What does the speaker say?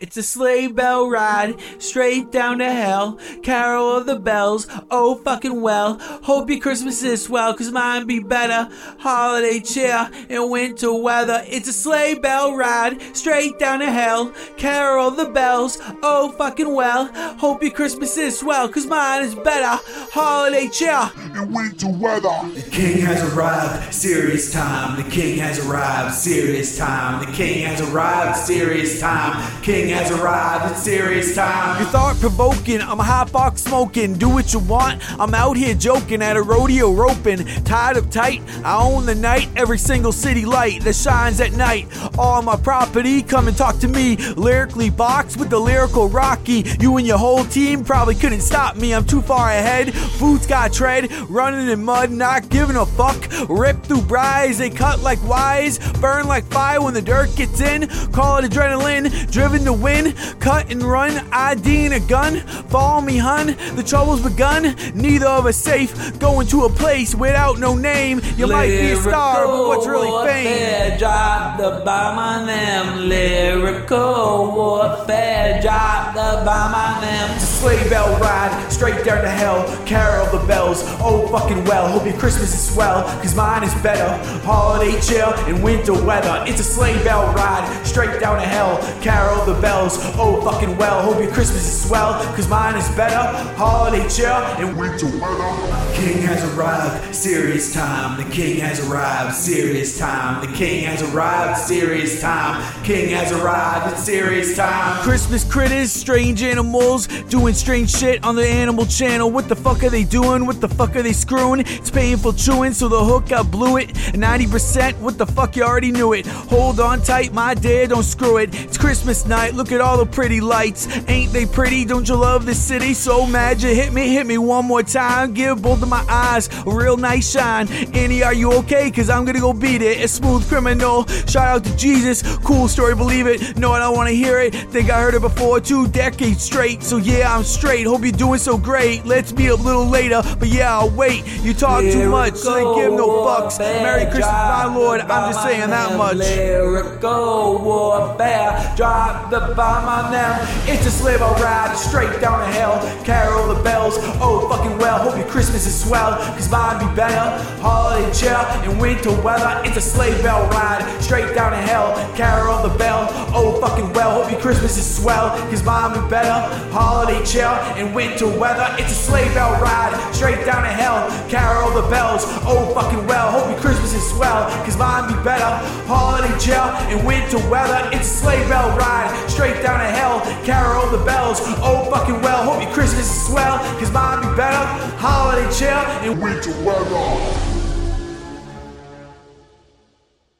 It's a sleigh bell ride straight down to hell. Carol of the bells, oh fucking well. Hope your Christmas is swell, cause mine be better. Holiday cheer in winter weather. It's a sleigh bell ride straight down to hell. Carol of the bells, oh fucking well. Hope your Christmas is swell, cause mine is better. Holiday cheer in winter weather. The king has arrived, serious time. The king has arrived, serious time. The king has arrived, serious time. King has arrived, it's serious time. You're thought provoking, I'm a hot box smoking. Do what you want, I'm out here joking at a rodeo roping. Tied up tight, I own the night. Every single city light that shines at night. All my property, come and talk to me. Lyrically boxed with the lyrical Rocky. You and your whole team probably couldn't stop me, I'm too far ahead. Boots got tread, running in mud, not giving a fuck. Rip through briars, they cut like wise. Burn like fire when the dirt gets in. Call it adrenaline, driven to win. Cut and run, ID and a gun. Follow me, hun, the trouble's begun. Neither of us safe. Going to a place without no name. You might be a star, but what's really fame? Drop the bomb on them. Lyrical warfare, drop the bomb on It's a sleigh bell ride, straight down to hell. Carol the bells, oh fucking well. Hope your Christmas is swell, cause mine is better. Holiday chill in winter weather. It's a sleigh bell ride, straight down to hell. Carol the bells, oh fucking well. Hope your Christmas is swell, cause mine is better. Holiday chill in winter weather. King has arrived, serious time. The king has arrived, serious time. The king has arrived, serious time. King has arrived, it's serious time. Christmas critters, strange animals, doing strange shit on the animal channel. What the fuck are they doing? What the fuck are they screwing? It's painful chewing, so the hook I blew it. 90%, what the fuck, you already knew it. Hold on tight, my dear, don't screw it. It's Christmas night, look at all the pretty lights. Ain't they pretty? Don't you love the city? So you hit me, hit me one more time. Give both of my eyes a real nice shine. Annie, are you okay? Cause I'm gonna go beat it. A smooth criminal. Shout out to Jesus. Cool story, believe it. No, I don't wanna hear it. Think I heard it before two decades straight. So yeah, I'm straight. Hope you're doing so great. Let's meet up a little later. But yeah, I'll wait. You talk too much, so they give no fucks. Merry Christmas, my Lord. I'm just saying that much. Lyrical warfare. Drop the bomb on them. It's a slave ride straight down to hell. Carol the bells. Oh, fucking well. Hope your Christmas is swell. Cause mine be better. Holiday chill in winter weather. It's a sleigh bell ride straight down to hell. Carol the bell. Oh, fucking well. Hope your Christmas is swell. Cause mine be better. Holiday chill in winter weather. It's a sleigh bell oh, ride straight down to hell. Carol the bells. Oh, fucking well. Hope your Christmas is swell. Cause mine be better. Holiday chill in winter weather. It's a sleigh bell ride straight down to hell. Carol the bells. Oh, fucking well. Hope your Christmas is swell. Cause mine be better. Holiday chill in winter weather.